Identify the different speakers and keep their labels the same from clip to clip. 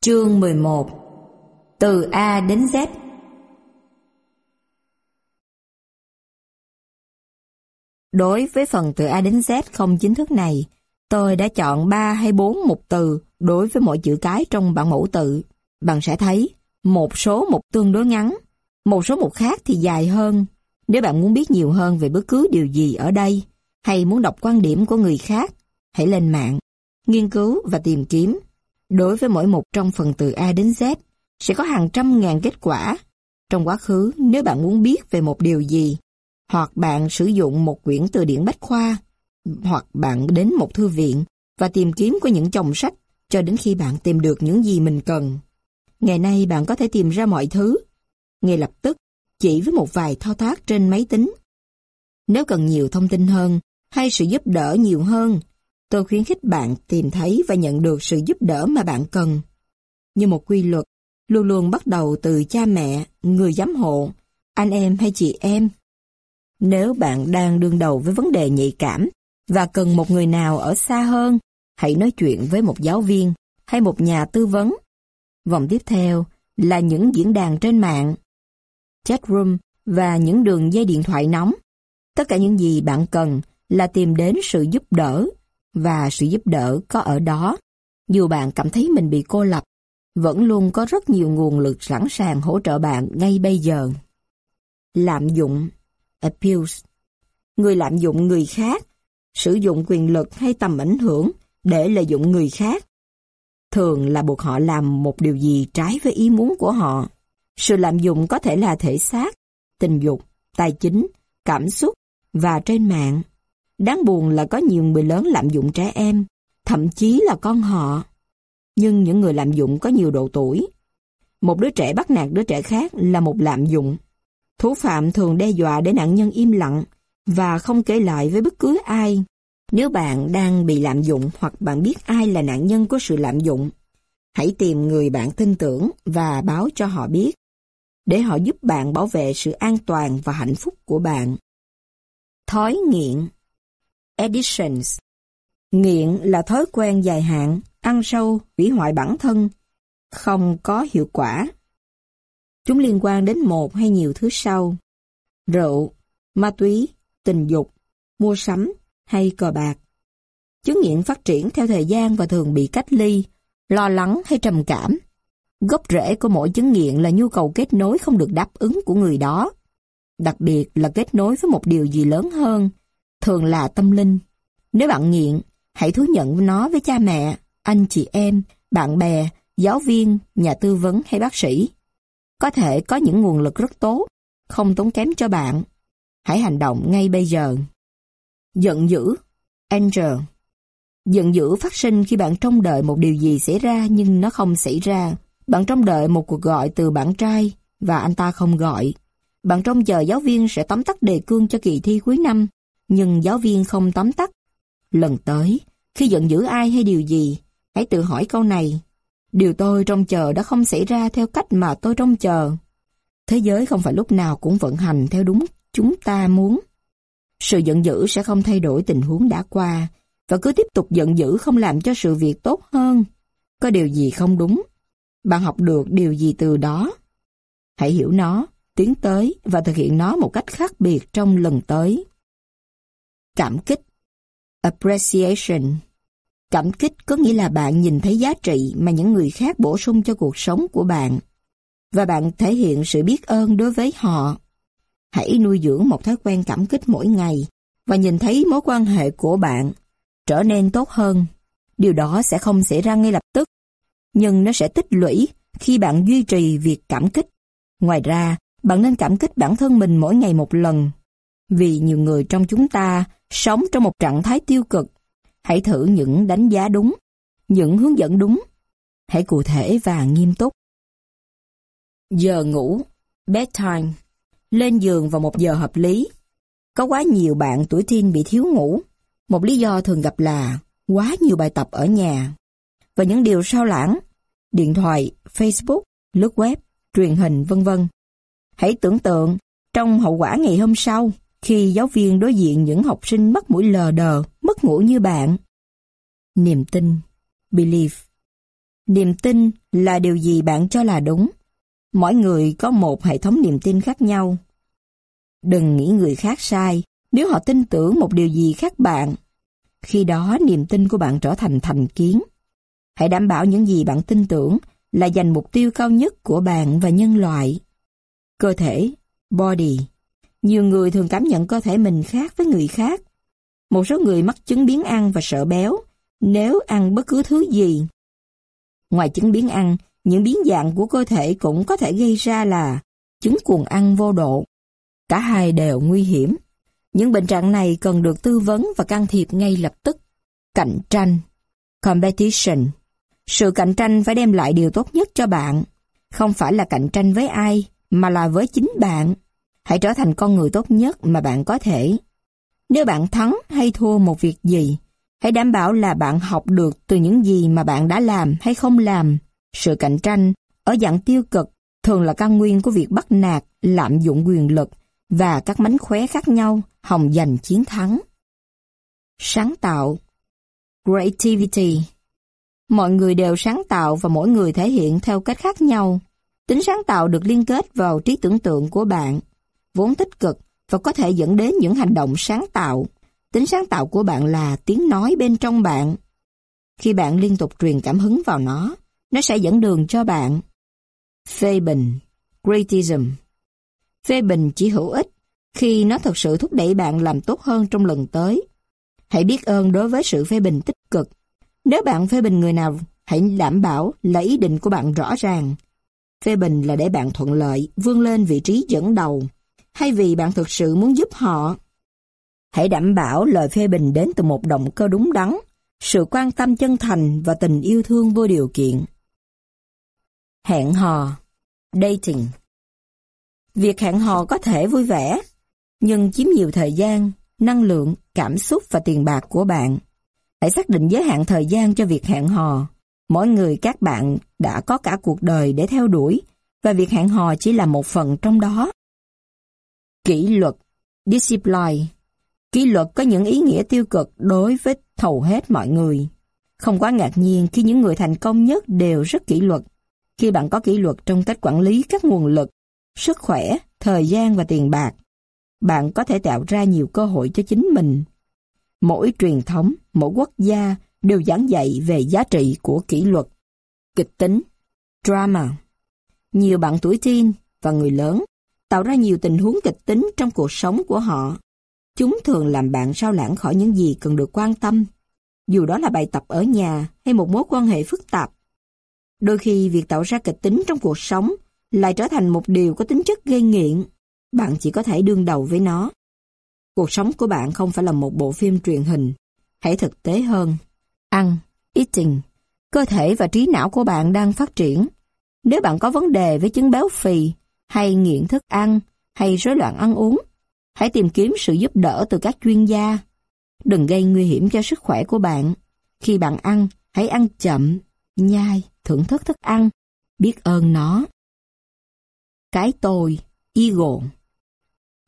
Speaker 1: Chương 11 Từ A đến Z Đối với phần từ A đến Z không chính thức này, tôi đã chọn 3 hay 4 mục từ đối với mỗi chữ cái trong bảng mẫu tự. Bạn sẽ thấy, một số mục tương đối ngắn, một số mục khác thì dài hơn. Nếu bạn muốn biết nhiều hơn về bất cứ điều gì ở đây, hay muốn đọc quan điểm của người khác, hãy lên mạng, nghiên cứu và tìm kiếm. Đối với mỗi một trong phần từ A đến Z, sẽ có hàng trăm ngàn kết quả. Trong quá khứ, nếu bạn muốn biết về một điều gì, hoặc bạn sử dụng một quyển từ điển bách khoa, hoặc bạn đến một thư viện và tìm kiếm qua những chồng sách cho đến khi bạn tìm được những gì mình cần. Ngày nay bạn có thể tìm ra mọi thứ, ngay lập tức, chỉ với một vài thao tác trên máy tính. Nếu cần nhiều thông tin hơn, hay sự giúp đỡ nhiều hơn, tôi khuyến khích bạn tìm thấy và nhận được sự giúp đỡ mà bạn cần. Như một quy luật, luôn luôn bắt đầu từ cha mẹ, người giám hộ, anh em hay chị em. Nếu bạn đang đương đầu với vấn đề nhạy cảm và cần một người nào ở xa hơn, hãy nói chuyện với một giáo viên hay một nhà tư vấn. Vòng tiếp theo là những diễn đàn trên mạng, chat room và những đường dây điện thoại nóng. Tất cả những gì bạn cần là tìm đến sự giúp đỡ và sự giúp đỡ có ở đó. Dù bạn cảm thấy mình bị cô lập, vẫn luôn có rất nhiều nguồn lực sẵn sàng hỗ trợ bạn ngay bây giờ. Lạm dụng Abuse Người lạm dụng người khác, sử dụng quyền lực hay tầm ảnh hưởng để lợi dụng người khác. Thường là buộc họ làm một điều gì trái với ý muốn của họ. Sự lạm dụng có thể là thể xác, tình dục, tài chính, cảm xúc và trên mạng. Đáng buồn là có nhiều người lớn lạm dụng trẻ em, thậm chí là con họ. Nhưng những người lạm dụng có nhiều độ tuổi. Một đứa trẻ bắt nạt đứa trẻ khác là một lạm dụng. Thủ phạm thường đe dọa để nạn nhân im lặng và không kể lại với bất cứ ai. Nếu bạn đang bị lạm dụng hoặc bạn biết ai là nạn nhân của sự lạm dụng, hãy tìm người bạn tin tưởng và báo cho họ biết, để họ giúp bạn bảo vệ sự an toàn và hạnh phúc của bạn. Thói nghiện Addictions Nghiện là thói quen dài hạn, ăn sâu, hủy hoại bản thân, không có hiệu quả. Chúng liên quan đến một hay nhiều thứ sau. Rượu, ma túy, tình dục, mua sắm hay cờ bạc. Chứng nghiện phát triển theo thời gian và thường bị cách ly, lo lắng hay trầm cảm. Gốc rễ của mỗi chứng nghiện là nhu cầu kết nối không được đáp ứng của người đó. Đặc biệt là kết nối với một điều gì lớn hơn, thường là tâm linh. Nếu bạn nghiện, hãy thú nhận nó với cha mẹ, anh chị em, bạn bè, giáo viên, nhà tư vấn hay bác sĩ. Có thể có những nguồn lực rất tốt, không tốn kém cho bạn. Hãy hành động ngay bây giờ. Giận dữ Angel Giận dữ phát sinh khi bạn trông đợi một điều gì xảy ra nhưng nó không xảy ra. Bạn trông đợi một cuộc gọi từ bạn trai và anh ta không gọi. Bạn trông chờ giáo viên sẽ tóm tắt đề cương cho kỳ thi cuối năm, nhưng giáo viên không tóm tắt. Lần tới, khi giận dữ ai hay điều gì, hãy tự hỏi câu này. Điều tôi trông chờ đã không xảy ra theo cách mà tôi trông chờ. Thế giới không phải lúc nào cũng vận hành theo đúng chúng ta muốn. Sự giận dữ sẽ không thay đổi tình huống đã qua, và cứ tiếp tục giận dữ không làm cho sự việc tốt hơn. Có điều gì không đúng? Bạn học được điều gì từ đó? Hãy hiểu nó, tiến tới và thực hiện nó một cách khác biệt trong lần tới. Cảm kích Appreciation Cảm kích có nghĩa là bạn nhìn thấy giá trị mà những người khác bổ sung cho cuộc sống của bạn và bạn thể hiện sự biết ơn đối với họ. Hãy nuôi dưỡng một thói quen cảm kích mỗi ngày và nhìn thấy mối quan hệ của bạn trở nên tốt hơn. Điều đó sẽ không xảy ra ngay lập tức, nhưng nó sẽ tích lũy khi bạn duy trì việc cảm kích. Ngoài ra, bạn nên cảm kích bản thân mình mỗi ngày một lần. Vì nhiều người trong chúng ta sống trong một trạng thái tiêu cực. Hãy thử những đánh giá đúng, những hướng dẫn đúng. Hãy cụ thể và nghiêm túc. Giờ ngủ, bedtime, lên giường vào một giờ hợp lý. Có quá nhiều bạn tuổi teen bị thiếu ngủ. Một lý do thường gặp là quá nhiều bài tập ở nhà. Và những điều sao lãng, điện thoại, Facebook, lướt web, truyền hình vân vân. Hãy tưởng tượng trong hậu quả ngày hôm sau, khi giáo viên đối diện những học sinh mất mũi lờ đờ, mất ngủ như bạn. Niềm tin, belief. Niềm tin là điều gì bạn cho là đúng. Mỗi người có một hệ thống niềm tin khác nhau. Đừng nghĩ người khác sai nếu họ tin tưởng một điều gì khác bạn. Khi đó niềm tin của bạn trở thành thành kiến. Hãy đảm bảo những gì bạn tin tưởng là dành mục tiêu cao nhất của bạn và nhân loại. Cơ thể, body. Nhiều người thường cảm nhận cơ thể mình khác với người khác. Một số người mắc chứng biến ăn và sợ béo nếu ăn bất cứ thứ gì. Ngoài chứng biến ăn, những biến dạng của cơ thể cũng có thể gây ra là chứng cuồng ăn vô độ. Cả hai đều nguy hiểm. Những bệnh trạng này cần được tư vấn và can thiệp ngay lập tức. Cạnh tranh Competition Sự cạnh tranh phải đem lại điều tốt nhất cho bạn. Không phải là cạnh tranh với ai, mà là với chính bạn. Hãy trở thành con người tốt nhất mà bạn có thể. Nếu bạn thắng hay thua một việc gì, hãy đảm bảo là bạn học được từ những gì mà bạn đã làm hay không làm. Sự cạnh tranh ở dạng tiêu cực thường là căn nguyên của việc bắt nạt, lạm dụng quyền lực và các mánh khóe khác nhau hòng giành chiến thắng. Sáng tạo Creativity Mọi người đều sáng tạo và mỗi người thể hiện theo cách khác nhau. Tính sáng tạo được liên kết vào trí tưởng tượng của bạn, vốn tích cực và có thể dẫn đến những hành động sáng tạo. Tính sáng tạo của bạn là tiếng nói bên trong bạn. Khi bạn liên tục truyền cảm hứng vào nó, nó sẽ dẫn đường cho bạn. Phê bình, criticism Phê bình chỉ hữu ích khi nó thực sự thúc đẩy bạn làm tốt hơn trong lần tới. Hãy biết ơn đối với sự phê bình tích cực. Nếu bạn phê bình người nào, hãy đảm bảo là ý định của bạn rõ ràng. Phê bình là để bạn thuận lợi, vươn lên vị trí dẫn đầu, hay vì bạn thực sự muốn giúp họ. Hãy đảm bảo lời phê bình đến từ một động cơ đúng đắn, sự quan tâm chân thành và tình yêu thương vô điều kiện. Hẹn hò Dating Việc hẹn hò có thể vui vẻ, nhưng chiếm nhiều thời gian, năng lượng, cảm xúc và tiền bạc của bạn. Hãy xác định giới hạn thời gian cho việc hẹn hò. Mỗi người các bạn đã có cả cuộc đời để theo đuổi, và việc hẹn hò chỉ là một phần trong đó. Kỷ luật Discipline Kỷ luật có những ý nghĩa tiêu cực đối với hầu hết mọi người. Không quá ngạc nhiên khi những người thành công nhất đều rất kỷ luật. Khi bạn có kỷ luật trong cách quản lý các nguồn lực, sức khỏe, thời gian và tiền bạc, bạn có thể tạo ra nhiều cơ hội cho chính mình. Mỗi truyền thống, mỗi quốc gia đều giảng dạy về giá trị của kỷ luật. Kịch tính, drama. Nhiều bạn tuổi teen và người lớn tạo ra nhiều tình huống kịch tính trong cuộc sống của họ. Chúng thường làm bạn sao lãng khỏi những gì cần được quan tâm, dù đó là bài tập ở nhà hay một mối quan hệ phức tạp. Đôi khi việc tạo ra kịch tính trong cuộc sống lại trở thành một điều có tính chất gây nghiện. Bạn chỉ có thể đương đầu với nó. Cuộc sống của bạn không phải là một bộ phim truyền hình. Hãy thực tế hơn. Ăn, eating. Cơ thể và trí não của bạn đang phát triển. Nếu bạn có vấn đề với chứng béo phì, hay nghiện thức ăn, hay rối loạn ăn uống, hãy tìm kiếm sự giúp đỡ từ các chuyên gia. Đừng gây nguy hiểm cho sức khỏe của bạn. Khi bạn ăn, hãy ăn chậm, nhai, thưởng thức thức ăn, biết ơn nó. Cái tôi, ego.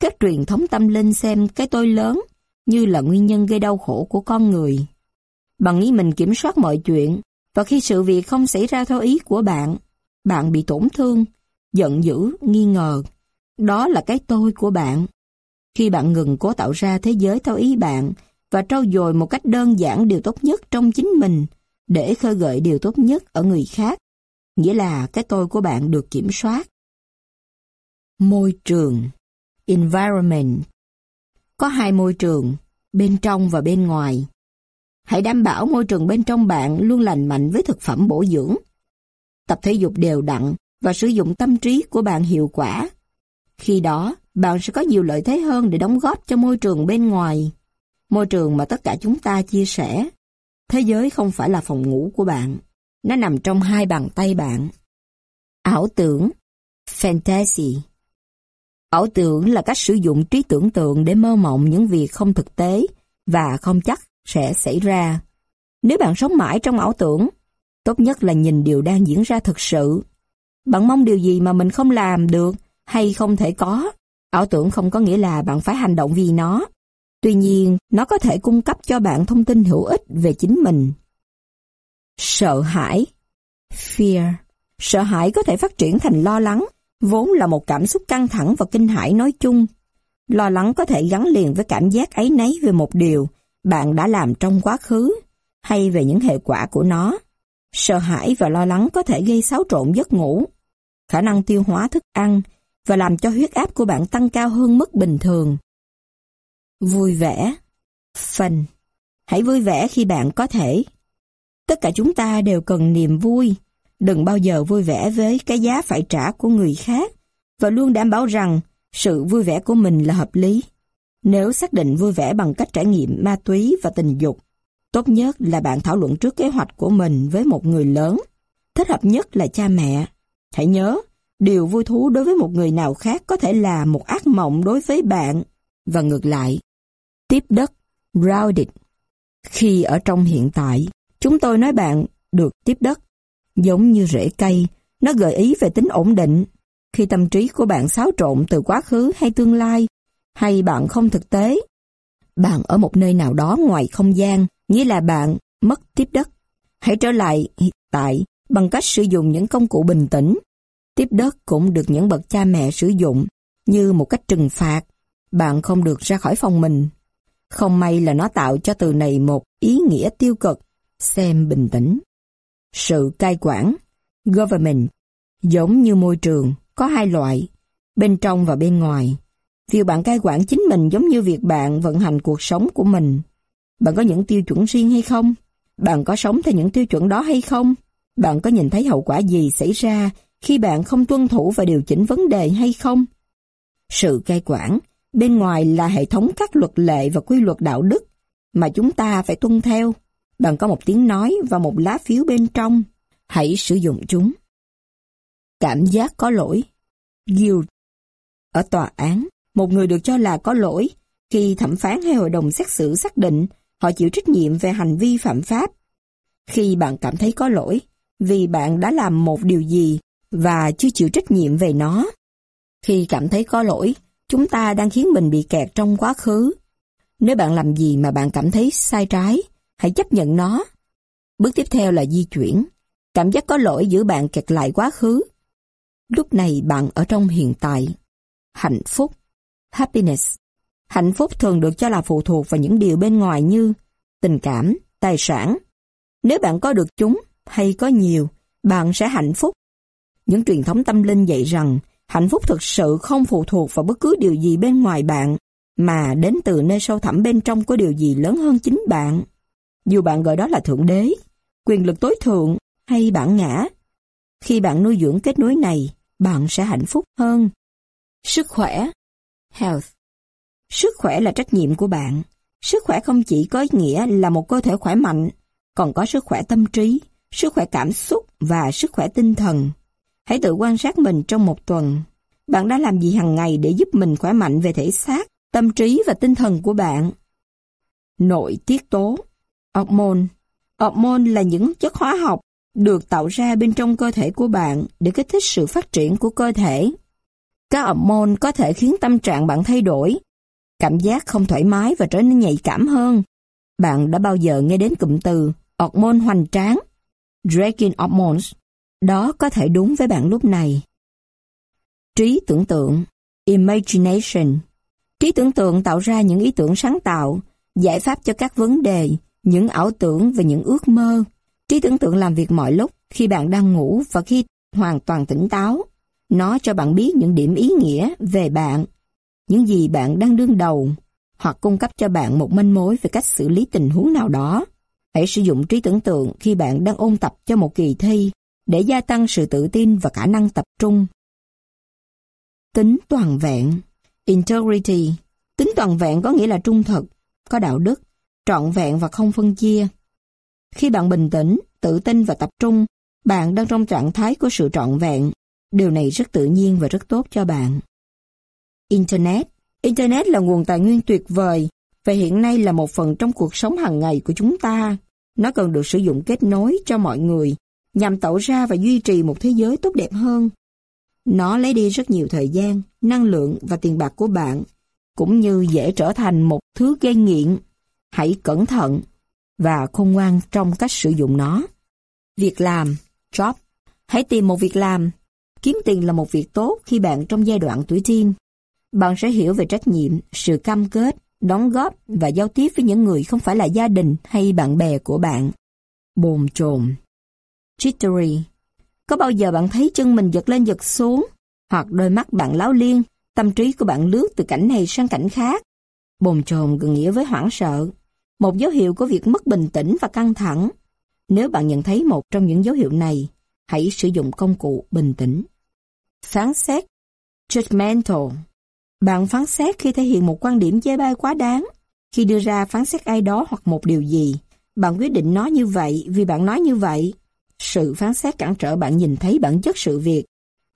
Speaker 1: Các truyền thống tâm linh xem cái tôi lớn như là nguyên nhân gây đau khổ của con người. Bằng nghĩ mình kiểm soát mọi chuyện, và khi sự việc không xảy ra theo ý của bạn, bạn bị tổn thương, giận dữ, nghi ngờ. Đó là cái tôi của bạn. Khi bạn ngừng cố tạo ra thế giới theo ý bạn và trau dồi một cách đơn giản điều tốt nhất trong chính mình để khơi gợi điều tốt nhất ở người khác, nghĩa là cái tôi của bạn được kiểm soát. Môi trường Environment Có hai môi trường, bên trong và bên ngoài. Hãy đảm bảo môi trường bên trong bạn luôn lành mạnh với thực phẩm bổ dưỡng. Tập thể dục đều đặn và sử dụng tâm trí của bạn hiệu quả. Khi đó, bạn sẽ có nhiều lợi thế hơn để đóng góp cho môi trường bên ngoài. Môi trường mà tất cả chúng ta chia sẻ. Thế giới không phải là phòng ngủ của bạn. Nó nằm trong hai bàn tay bạn. Ảo tưởng Fantasy Ảo tưởng là cách sử dụng trí tưởng tượng để mơ mộng những việc không thực tế và không chắc sẽ xảy ra. Nếu bạn sống mãi trong ảo tưởng, tốt nhất là nhìn điều đang diễn ra thực sự. Bạn mong điều gì mà mình không làm được hay không thể có. Ảo tưởng không có nghĩa là bạn phải hành động vì nó. Tuy nhiên, nó có thể cung cấp cho bạn thông tin hữu ích về chính mình. Sợ hãi Fear. Sợ hãi có thể phát triển thành lo lắng, vốn là một cảm xúc căng thẳng và kinh hãi nói chung. Lo lắng có thể gắn liền với cảm giác ấy nấy về một điều bạn đã làm trong quá khứ hay về những hệ quả của nó. Sợ hãi và lo lắng có thể gây xáo trộn giấc ngủ, khả năng tiêu hóa thức ăn và làm cho huyết áp của bạn tăng cao hơn mức bình thường. Vui vẻ Phần Hãy vui vẻ khi bạn có thể. Tất cả chúng ta đều cần niềm vui. Đừng bao giờ vui vẻ với cái giá phải trả của người khác và luôn đảm bảo rằng sự vui vẻ của mình là hợp lý. Nếu xác định vui vẻ bằng cách trải nghiệm ma túy và tình dục, tốt nhất là bạn thảo luận trước kế hoạch của mình với một người lớn. Thích hợp nhất là cha mẹ. Hãy nhớ, điều vui thú đối với một người nào khác có thể là một ác mộng đối với bạn, và ngược lại. Tiếp đất, grounded. Khi ở trong hiện tại, chúng tôi nói bạn được tiếp đất. Giống như rễ cây, nó gợi ý về tính ổn định. Khi tâm trí của bạn xáo trộn từ quá khứ hay tương lai, hay bạn không thực tế, bạn ở một nơi nào đó ngoài không gian, nghĩa là bạn mất tiếp đất. Hãy trở lại hiện tại bằng cách sử dụng những công cụ bình tĩnh. Tiếp đất cũng được những bậc cha mẹ sử dụng như một cách trừng phạt. Bạn không được ra khỏi phòng mình. Không may là nó tạo cho từ này một ý nghĩa tiêu cực. Xem bình tĩnh. Sự cai quản, government, giống như môi trường, có hai loại, bên trong và bên ngoài. Việc bạn cai quản chính mình giống như việc bạn vận hành cuộc sống của mình. Bạn có những tiêu chuẩn riêng hay không? Bạn có sống theo những tiêu chuẩn đó hay không? Bạn có nhìn thấy hậu quả gì xảy ra khi bạn không tuân thủ và điều chỉnh vấn đề hay không? Sự cai quản, bên ngoài là hệ thống các luật lệ và quy luật đạo đức mà chúng ta phải tuân theo. Bạn có một tiếng nói và một lá phiếu bên trong. Hãy sử dụng chúng. Cảm giác có lỗi. Guilt. Ở tòa án, một người được cho là có lỗi khi thẩm phán hay hội đồng xét xử xác định họ chịu trách nhiệm về hành vi phạm pháp. Khi bạn cảm thấy có lỗi vì bạn đã làm một điều gì và chưa chịu trách nhiệm về nó. Khi cảm thấy có lỗi, chúng ta đang khiến mình bị kẹt trong quá khứ. Nếu bạn làm gì mà bạn cảm thấy sai trái, hãy chấp nhận nó. Bước tiếp theo là di chuyển. Cảm giác có lỗi giữ bạn kẹt lại quá khứ. Lúc này bạn ở trong hiện tại. Hạnh phúc happiness. Hạnh phúc thường được cho là phụ thuộc vào những điều bên ngoài như tình cảm, tài sản. Nếu bạn có được chúng hay có nhiều, bạn sẽ hạnh phúc. Những truyền thống tâm linh dạy rằng hạnh phúc thực sự không phụ thuộc vào bất cứ điều gì bên ngoài bạn, mà đến từ nơi sâu thẳm bên trong có điều gì lớn hơn chính bạn. Dù bạn gọi đó là Thượng Đế, quyền lực tối thượng hay bản ngã. Khi bạn nuôi dưỡng kết nối này, bạn sẽ hạnh phúc hơn. Sức khỏe Health. Sức khỏe là trách nhiệm của bạn. Sức khỏe không chỉ có ý nghĩa là một cơ thể khỏe mạnh, còn có sức khỏe tâm trí, sức khỏe cảm xúc và sức khỏe tinh thần. Hãy tự quan sát mình trong một tuần. Bạn đã làm gì hàng ngày để giúp mình khỏe mạnh về thể xác, tâm trí và tinh thần của bạn? Nội tiết tố Hormone Hormone là những chất hóa học được tạo ra bên trong cơ thể của bạn để kích thích sự phát triển của cơ thể. Các hormone có thể khiến tâm trạng bạn thay đổi, cảm giác không thoải mái và trở nên nhạy cảm hơn. Bạn đã bao giờ nghe đến cụm từ hormone hoành tráng, dragging hormones? Đó có thể đúng với bạn lúc này. Trí tưởng tượng, imagination. Trí tưởng tượng tạo ra những ý tưởng sáng tạo, giải pháp cho các vấn đề, những ảo tưởng và những ước mơ. Trí tưởng tượng làm việc mọi lúc khi bạn đang ngủ và khi hoàn toàn tỉnh táo. Nó cho bạn biết những điểm ý nghĩa về bạn, những gì bạn đang đương đầu, hoặc cung cấp cho bạn một manh mối về cách xử lý tình huống nào đó. Hãy sử dụng trí tưởng tượng khi bạn đang ôn tập cho một kỳ thi để gia tăng sự tự tin và khả năng tập trung. Tính toàn vẹn Integrity Tính toàn vẹn có nghĩa là trung thực, có đạo đức, trọn vẹn và không phân chia. Khi bạn bình tĩnh, tự tin và tập trung, bạn đang trong trạng thái của sự trọn vẹn. Điều này rất tự nhiên và rất tốt cho bạn. Internet Internet là nguồn tài nguyên tuyệt vời và hiện nay là một phần trong cuộc sống hàng ngày của chúng ta. Nó cần được sử dụng kết nối cho mọi người nhằm tạo ra và duy trì một thế giới tốt đẹp hơn. Nó lấy đi rất nhiều thời gian, năng lượng và tiền bạc của bạn, cũng như dễ trở thành một thứ gây nghiện. Hãy cẩn thận và khôn ngoan trong cách sử dụng nó. Việc làm, job, Hãy tìm một việc làm. Kiếm tiền là một việc tốt khi bạn trong giai đoạn tuổi teen. Bạn sẽ hiểu về trách nhiệm, sự cam kết, đóng góp và giao tiếp với những người không phải là gia đình hay bạn bè của bạn. Bồn chồn Jittery Có bao giờ bạn thấy chân mình giật lên giật xuống? Hoặc đôi mắt bạn láo liên, tâm trí của bạn lướt từ cảnh này sang cảnh khác? Bồn chồn gần nghĩa với hoảng sợ. Một dấu hiệu của việc mất bình tĩnh và căng thẳng. Nếu bạn nhận thấy một trong những dấu hiệu này, hãy sử dụng công cụ bình tĩnh. Phán xét Judgmental bạn phán xét khi thể hiện một quan điểm chê bai quá đáng. Khi đưa ra phán xét ai đó hoặc một điều gì, bạn quyết định nói như vậy vì bạn nói như vậy. Sự phán xét cản trở bạn nhìn thấy bản chất sự việc,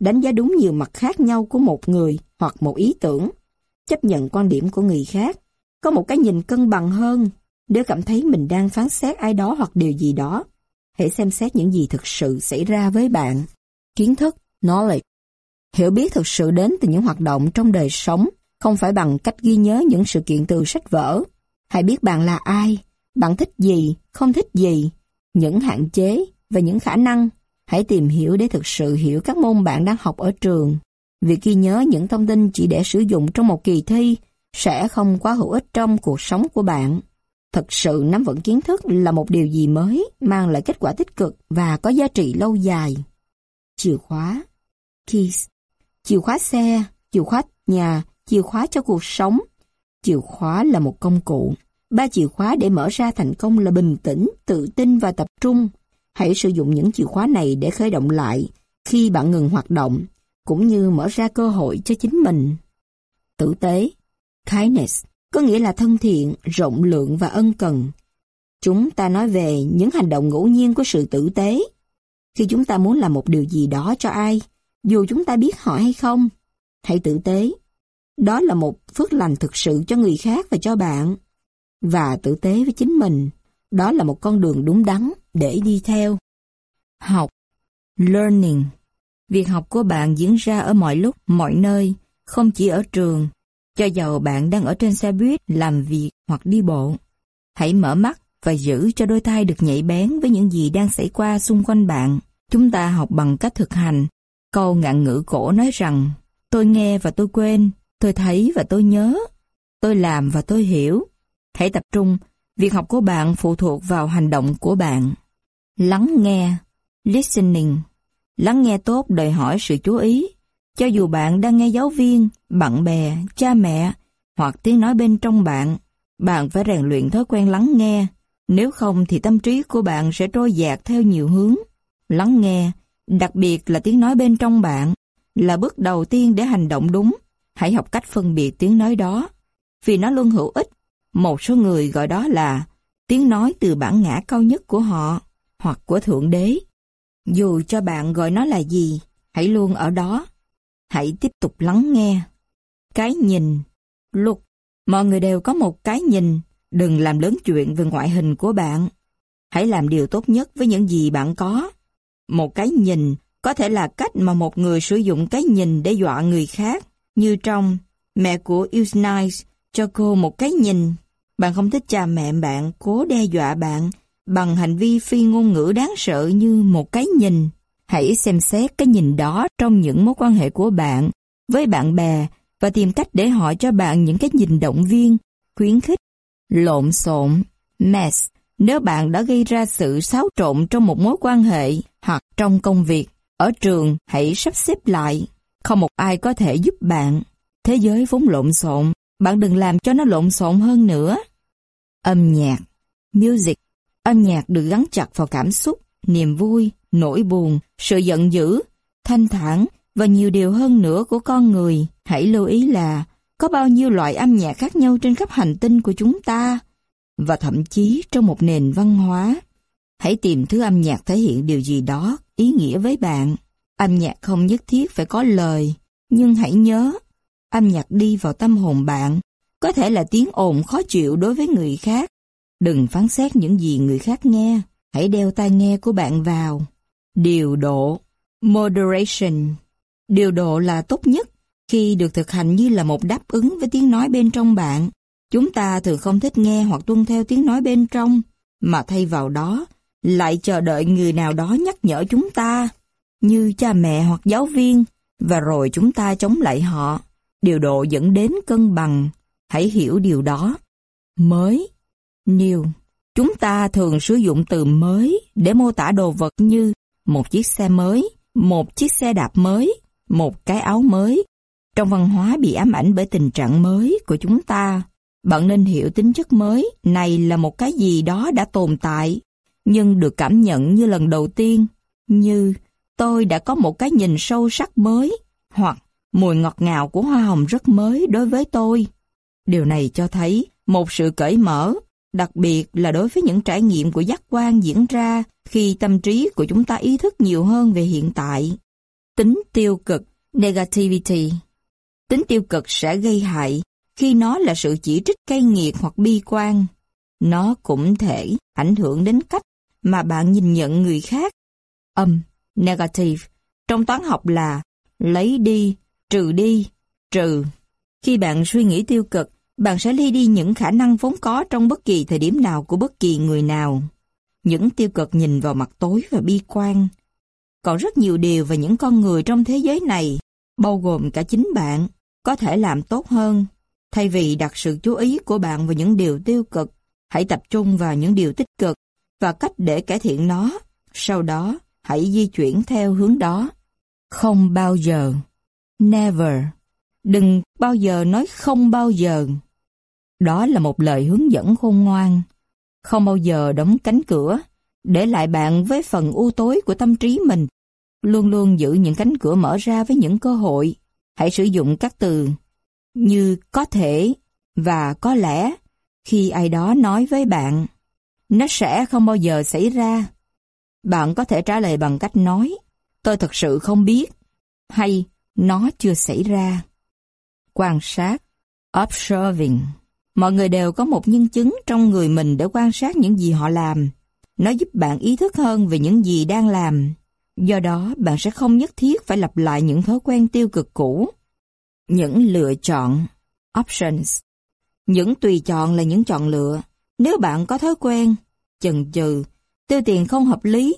Speaker 1: đánh giá đúng nhiều mặt khác nhau của một người hoặc một ý tưởng, chấp nhận quan điểm của người khác, có một cái nhìn cân bằng hơn. Nếu cảm thấy mình đang phán xét ai đó hoặc điều gì đó, hãy xem xét những gì thực sự xảy ra với bạn. Kiến thức, knowledge. Hiểu biết thực sự đến từ những hoạt động trong đời sống, không phải bằng cách ghi nhớ những sự kiện từ sách vở. Hãy biết bạn là ai, bạn thích gì, không thích gì, những hạn chế và những khả năng. Hãy tìm hiểu để thực sự hiểu các môn bạn đang học ở trường. Việc ghi nhớ những thông tin chỉ để sử dụng trong một kỳ thi sẽ không quá hữu ích trong cuộc sống của bạn. Thực sự nắm vững kiến thức là một điều gì mới, mang lại kết quả tích cực và có giá trị lâu dài. Chìa khóa Keys Chìa khóa xe, chìa khóa nhà, chìa khóa cho cuộc sống. Chìa khóa là một công cụ. Ba chìa khóa để mở ra thành công là bình tĩnh, tự tin và tập trung. Hãy sử dụng những chìa khóa này để khởi động lại khi bạn ngừng hoạt động, cũng như mở ra cơ hội cho chính mình. Tử tế Kindness có nghĩa là thân thiện, rộng lượng và ân cần. Chúng ta nói về những hành động ngẫu nhiên của sự tử tế. Khi chúng ta muốn làm một điều gì đó cho ai, dù chúng ta biết họ hay không, hãy tử tế. Đó là một phước lành thực sự cho người khác và cho bạn. Và tử tế với chính mình, đó là một con đường đúng đắn để đi theo. Học Learning Việc học của bạn diễn ra ở mọi lúc, mọi nơi, không chỉ ở trường, cho dầu bạn đang ở trên xe buýt, làm việc hoặc đi bộ. Hãy mở mắt và giữ cho đôi tai được nhạy bén với những gì đang xảy qua xung quanh bạn. Chúng ta học bằng cách thực hành. Câu ngạn ngữ cổ nói rằng, tôi nghe và tôi quên, tôi thấy và tôi nhớ, tôi làm và tôi hiểu. Hãy tập trung, việc học của bạn phụ thuộc vào hành động của bạn. Lắng nghe, listening. Lắng nghe tốt đòi hỏi sự chú ý, cho dù bạn đang nghe giáo viên, bạn bè, cha mẹ hoặc tiếng nói bên trong bạn, bạn phải rèn luyện thói quen lắng nghe. Nếu không thì tâm trí của bạn sẽ trôi dạt theo nhiều hướng. Lắng nghe, đặc biệt là tiếng nói bên trong bạn, là bước đầu tiên để hành động đúng. Hãy học cách phân biệt tiếng nói đó, vì nó luôn hữu ích. Một số người gọi đó là tiếng nói từ bản ngã cao nhất của họ hoặc của Thượng Đế. Dù cho bạn gọi nó là gì, hãy luôn ở đó hãy tiếp tục lắng nghe. Cái nhìn, lục, mọi người đều có một cái nhìn, đừng làm lớn chuyện về ngoại hình của bạn. Hãy làm điều tốt nhất với những gì bạn có. Một cái nhìn có thể là cách mà một người sử dụng cái nhìn để dọa người khác, như trong mẹ của Usnice cho cô một cái nhìn. Bạn không thích cha mẹ bạn cố đe dọa bạn bằng hành vi phi ngôn ngữ đáng sợ như một cái nhìn. Hãy xem xét cái nhìn đó trong những mối quan hệ của bạn với bạn bè và tìm cách để họ cho bạn những cái nhìn động viên, khuyến khích, lộn xộn, mess. Nếu bạn đã gây ra sự xáo trộn trong một mối quan hệ hoặc trong công việc, ở trường hãy sắp xếp lại. Không một ai có thể giúp bạn. Thế giới vốn lộn xộn, bạn đừng làm cho nó lộn xộn hơn nữa. Âm nhạc, music, âm nhạc được gắn chặt vào cảm xúc, niềm vui, nỗi buồn, sự giận dữ, thanh thản và nhiều điều hơn nữa của con người. Hãy lưu ý là có bao nhiêu loại âm nhạc khác nhau trên khắp hành tinh của chúng ta và thậm chí trong một nền văn hóa. Hãy tìm thứ âm nhạc thể hiện điều gì đó ý nghĩa với bạn. Âm nhạc không nhất thiết phải có lời, nhưng hãy nhớ, âm nhạc đi vào tâm hồn bạn, có thể là tiếng ồn khó chịu đối với người khác. Đừng phán xét những gì người khác nghe, hãy đeo tai nghe của bạn vào. Điều độ Moderation Điều độ là tốt nhất khi được thực hành như là một đáp ứng với tiếng nói bên trong bạn. Chúng ta thường không thích nghe hoặc tuân theo tiếng nói bên trong, mà thay vào đó lại chờ đợi người nào đó nhắc nhở chúng ta. như cha mẹ hoặc giáo viên, và rồi chúng ta chống lại họ. Điều độ dẫn đến cân bằng. Hãy hiểu điều đó. Mới. New. Chúng ta thường sử dụng từ mới để mô tả đồ vật như một chiếc xe mới, một chiếc xe đạp mới, một cái áo mới. Trong văn hóa bị ám ảnh bởi tình trạng mới của chúng ta, bạn nên hiểu tính chất mới này là một cái gì đó đã tồn tại, nhưng được cảm nhận như lần đầu tiên, như tôi đã có một cái nhìn sâu sắc mới, hoặc mùi ngọt ngào của hoa hồng rất mới đối với tôi. Điều này cho thấy một sự cởi mở, đặc biệt là đối với những trải nghiệm của giác quan diễn ra khi tâm trí của chúng ta ý thức nhiều hơn về hiện tại. Tính tiêu cực, negativity. Tính tiêu cực sẽ gây hại khi nó là sự chỉ trích cay nghiệt hoặc bi quan. Nó cũng thể ảnh hưởng đến cách mà bạn nhìn nhận người khác. Âm, negative, trong toán học là lấy đi, trừ đi, trừ. Khi bạn suy nghĩ tiêu cực, bạn sẽ ly đi những khả năng vốn có trong bất kỳ thời điểm nào của bất kỳ người nào. Những tiêu cực nhìn vào mặt tối và bi quan. Còn rất nhiều điều về những con người trong thế giới này, bao gồm cả chính bạn, có thể làm tốt hơn. Thay vì đặt sự chú ý của bạn vào những điều tiêu cực, hãy tập trung vào những điều tích cực và cách để cải thiện nó. Sau đó, hãy di chuyển theo hướng đó. Không bao giờ. Never. Đừng bao giờ nói không bao giờ. Đó là một lời hướng dẫn khôn ngoan. Không bao giờ đóng cánh cửa, để lại bạn với phần u tối của tâm trí mình. Luôn luôn giữ những cánh cửa mở ra với những cơ hội. Hãy sử dụng các từ như có thể và có lẽ khi ai đó nói với bạn. Nó sẽ không bao giờ xảy ra. Bạn có thể trả lời bằng cách nói tôi thật sự không biết hay nó chưa xảy ra. Quan sát, observing. Mọi người đều có một nhân chứng trong người mình để quan sát những gì họ làm. Nó giúp bạn ý thức hơn về những gì đang làm. Do đó, bạn sẽ không nhất thiết phải lặp lại những thói quen tiêu cực cũ. Những lựa chọn, options. Những tùy chọn là những chọn lựa. Nếu bạn có thói quen, chần chừ, tiêu tiền không hợp lý,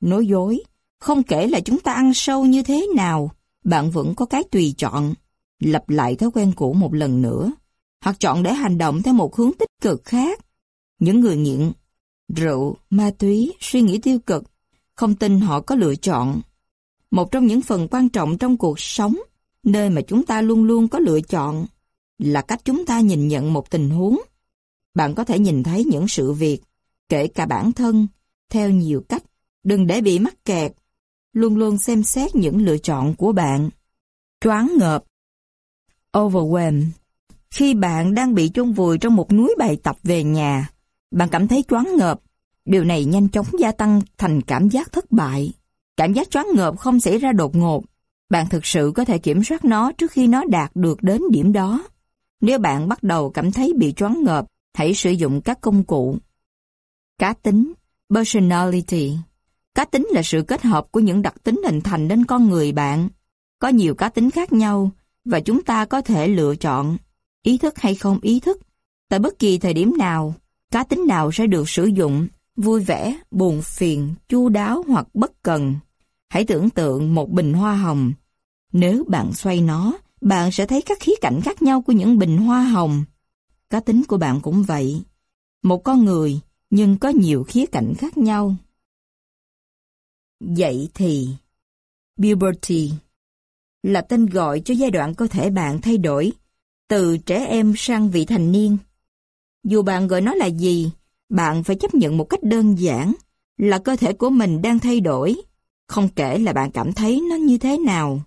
Speaker 1: nói dối, không kể là chúng ta ăn sâu như thế nào, bạn vẫn có cái tùy chọn, lặp lại thói quen cũ một lần nữa, hoặc chọn để hành động theo một hướng tích cực khác. Những người nghiện, rượu, ma túy, suy nghĩ tiêu cực, không tin họ có lựa chọn. Một trong những phần quan trọng trong cuộc sống, nơi mà chúng ta luôn luôn có lựa chọn, là cách chúng ta nhìn nhận một tình huống. Bạn có thể nhìn thấy những sự việc, kể cả bản thân, theo nhiều cách. Đừng để bị mắc kẹt. Luôn luôn xem xét những lựa chọn của bạn. Choáng ngợp. Overwhelm. Khi bạn đang bị chôn vùi trong một núi bài tập về nhà, bạn cảm thấy choáng ngợp. Điều này nhanh chóng gia tăng thành cảm giác thất bại. Cảm giác choáng ngợp không xảy ra đột ngột. Bạn thực sự có thể kiểm soát nó trước khi nó đạt được đến điểm đó. Nếu bạn bắt đầu cảm thấy bị choáng ngợp, hãy sử dụng các công cụ. Cá tính, personality. Cá tính là sự kết hợp của những đặc tính hình thành nên con người bạn. Có nhiều cá tính khác nhau và chúng ta có thể lựa chọn, ý thức hay không ý thức. Tại bất kỳ thời điểm nào, cá tính nào sẽ được sử dụng, vui vẻ, buồn phiền, chu đáo hoặc bất cần. Hãy tưởng tượng một bình hoa hồng. Nếu bạn xoay nó, bạn sẽ thấy các khía cạnh khác nhau của những bình hoa hồng. Cá tính của bạn cũng vậy. Một con người, nhưng có nhiều khía cạnh khác nhau. Vậy thì Puberty là tên gọi cho giai đoạn cơ thể bạn thay đổi từ trẻ em sang vị thành niên. Dù bạn gọi nó là gì, bạn phải chấp nhận một cách đơn giản là cơ thể của mình đang thay đổi, không kể là bạn cảm thấy nó như thế nào.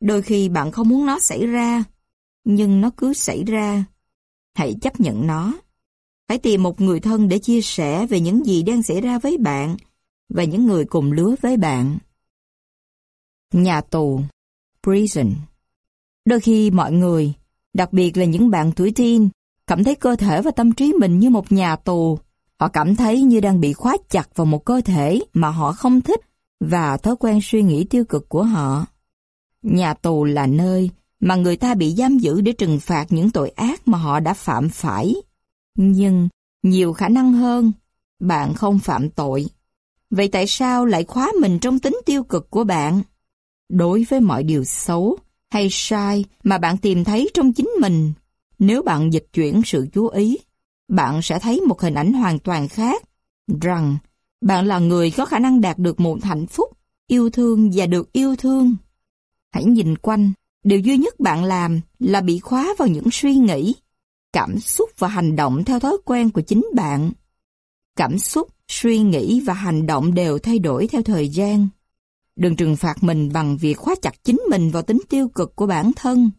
Speaker 1: Đôi khi bạn không muốn nó xảy ra, nhưng nó cứ xảy ra. Hãy chấp nhận nó. Hãy tìm một người thân để chia sẻ về những gì đang xảy ra với bạn và những người cùng lứa với bạn. Nhà tù Prison Đôi khi mọi người, đặc biệt là những bạn tuổi teen, cảm thấy cơ thể và tâm trí mình như một nhà tù. Họ cảm thấy như đang bị khóa chặt vào một cơ thể mà họ không thích và thói quen suy nghĩ tiêu cực của họ. Nhà tù là nơi mà người ta bị giam giữ để trừng phạt những tội ác mà họ đã phạm phải. Nhưng, nhiều khả năng hơn, bạn không phạm tội. Vậy tại sao lại khóa mình trong tính tiêu cực của bạn? Đối với mọi điều xấu hay sai mà bạn tìm thấy trong chính mình, nếu bạn dịch chuyển sự chú ý, bạn sẽ thấy một hình ảnh hoàn toàn khác, rằng bạn là người có khả năng đạt được một hạnh phúc, yêu thương và được yêu thương. Hãy nhìn quanh, điều duy nhất bạn làm là bị khóa vào những suy nghĩ, cảm xúc và hành động theo thói quen của chính bạn. Cảm xúc, suy nghĩ và hành động đều thay đổi theo thời gian. Đừng trừng phạt mình bằng việc khóa chặt chính mình vào tính tiêu cực của bản thân.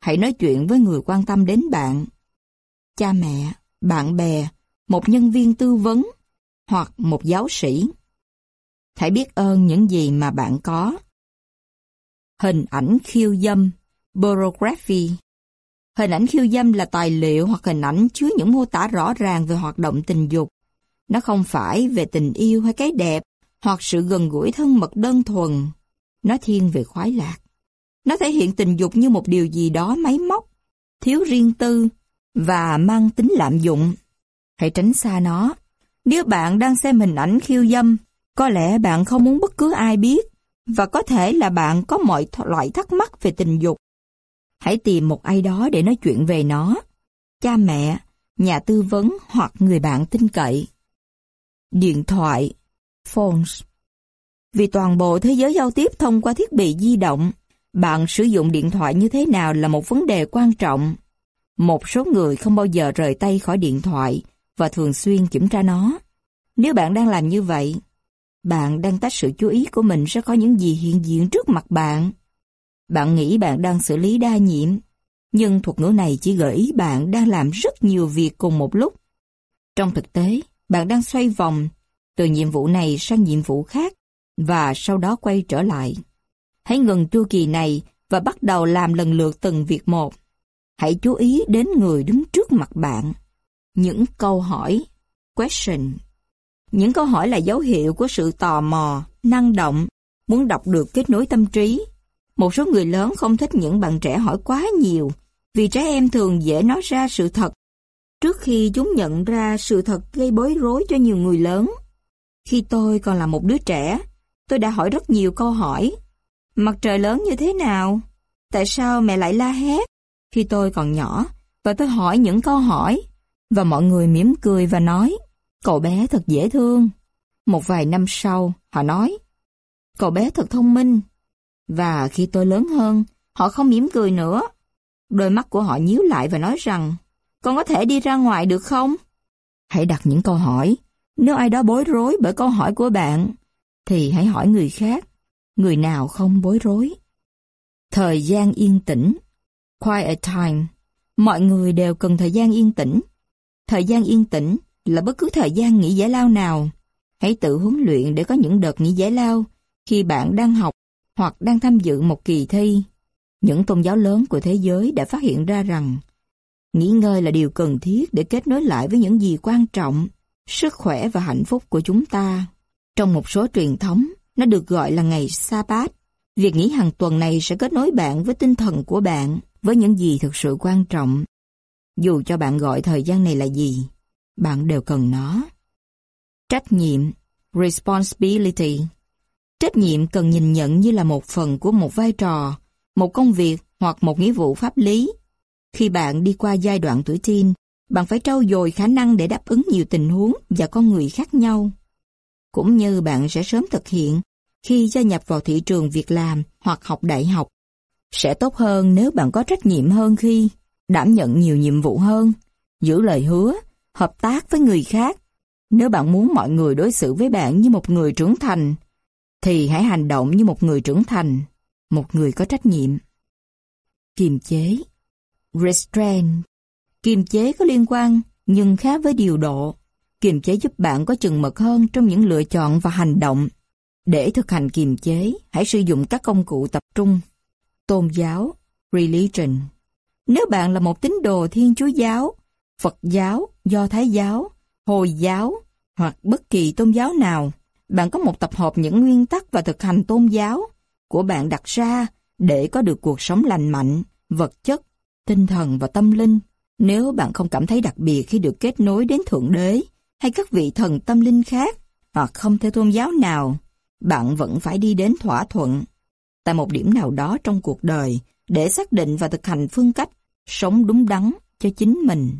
Speaker 1: Hãy nói chuyện với người quan tâm đến bạn. Cha mẹ, bạn bè, một nhân viên tư vấn hoặc một giáo sĩ. Hãy biết ơn những gì mà bạn có. Hình ảnh khiêu dâm, pornography. Hình ảnh khiêu dâm là tài liệu hoặc hình ảnh chứa những mô tả rõ ràng về hoạt động tình dục. Nó không phải về tình yêu hay cái đẹp, hoặc sự gần gũi thân mật đơn thuần. Nó thiên về khoái lạc. Nó thể hiện tình dục như một điều gì đó máy móc, thiếu riêng tư và mang tính lạm dụng. Hãy tránh xa nó. Nếu bạn đang xem hình ảnh khiêu dâm, có lẽ bạn không muốn bất cứ ai biết và có thể là bạn có mọi loại thắc mắc về tình dục. Hãy tìm một ai đó để nói chuyện về nó. Cha mẹ, nhà tư vấn hoặc người bạn tin cậy. Điện thoại, phones. Vì toàn bộ thế giới giao tiếp thông qua thiết bị di động, bạn sử dụng điện thoại như thế nào là một vấn đề quan trọng. Một số người không bao giờ rời tay khỏi điện thoại và thường xuyên kiểm tra nó. Nếu bạn đang làm như vậy, bạn đang tách sự chú ý của mình ra khỏi những gì hiện diện trước mặt bạn. Bạn nghĩ bạn đang xử lý đa nhiệm, nhưng thuật ngữ này chỉ gợi ý bạn đang làm rất nhiều việc cùng một lúc. Trong thực tế, bạn đang xoay vòng từ nhiệm vụ này sang nhiệm vụ khác và sau đó quay trở lại. Hãy ngừng chu kỳ này và bắt đầu làm lần lượt từng việc một. Hãy chú ý đến người đứng trước mặt bạn. Những câu hỏi, question. Những câu hỏi là dấu hiệu của sự tò mò, năng động, muốn đọc được kết nối tâm trí. Một số người lớn không thích những bạn trẻ hỏi quá nhiều, vì trẻ em thường dễ nói ra sự thật trước khi chúng nhận ra sự thật gây bối rối cho nhiều người lớn. Khi tôi còn là một đứa trẻ, tôi đã hỏi rất nhiều câu hỏi. Mặt trời lớn như thế nào? Tại sao mẹ lại la hét? Khi tôi còn nhỏ, và tôi hỏi những câu hỏi, và mọi người mỉm cười và nói, cậu bé thật dễ thương. Một vài năm sau, họ nói, cậu bé thật thông minh. Và khi tôi lớn hơn, họ không mỉm cười nữa. Đôi mắt của họ nhíu lại và nói rằng, con có thể đi ra ngoài được không? Hãy đặt những câu hỏi. Nếu ai đó bối rối bởi câu hỏi của bạn, thì hãy hỏi người khác. Người nào không bối rối? Thời gian yên tĩnh. Quiet time. Mọi người đều cần thời gian yên tĩnh. Thời gian yên tĩnh là bất cứ thời gian nghỉ giải lao nào. Hãy tự huấn luyện để có những đợt nghỉ giải lao khi bạn đang học hoặc đang tham dự một kỳ thi. Những tôn giáo lớn của thế giới đã phát hiện ra rằng nghỉ ngơi là điều cần thiết để kết nối lại với những gì quan trọng, sức khỏe và hạnh phúc của chúng ta. Trong một số truyền thống, nó được gọi là ngày Sa-bát. Việc nghỉ hàng tuần này sẽ kết nối bạn với tinh thần của bạn, với những gì thực sự quan trọng. Dù cho bạn gọi thời gian này là gì, bạn đều cần nó. Trách nhiệm, responsibility. Trách nhiệm cần nhìn nhận như là một phần của một vai trò, một công việc hoặc một nghĩa vụ pháp lý. Khi bạn đi qua giai đoạn tuổi teen, bạn phải trau dồi khả năng để đáp ứng nhiều tình huống và con người khác nhau. Cũng như bạn sẽ sớm thực hiện khi gia nhập vào thị trường việc làm hoặc học đại học. Sẽ tốt hơn nếu bạn có trách nhiệm hơn khi đảm nhận nhiều nhiệm vụ hơn, giữ lời hứa, hợp tác với người khác. Nếu bạn muốn mọi người đối xử với bạn như một người trưởng thành, thì hãy hành động như một người trưởng thành, một người có trách nhiệm. Kiềm chế Restraint Kiềm chế có liên quan, nhưng khác với điều độ. Kiềm chế giúp bạn có chừng mực hơn trong những lựa chọn và hành động. Để thực hành kiềm chế, hãy sử dụng các công cụ tập trung. Tôn giáo, religion. Nếu bạn là một tín đồ Thiên Chúa giáo, Phật giáo, Do Thái giáo, Hồi giáo hoặc bất kỳ tôn giáo nào, bạn có một tập hợp những nguyên tắc và thực hành tôn giáo của bạn đặt ra để có được cuộc sống lành mạnh, vật chất, tinh thần và tâm linh. Nếu bạn không cảm thấy đặc biệt khi được kết nối đến Thượng Đế hay các vị thần tâm linh khác, hoặc không theo tôn giáo nào, bạn vẫn phải đi đến thỏa thuận. Tại một điểm nào đó trong cuộc đời, để xác định và thực hành phương cách sống đúng đắn cho chính mình.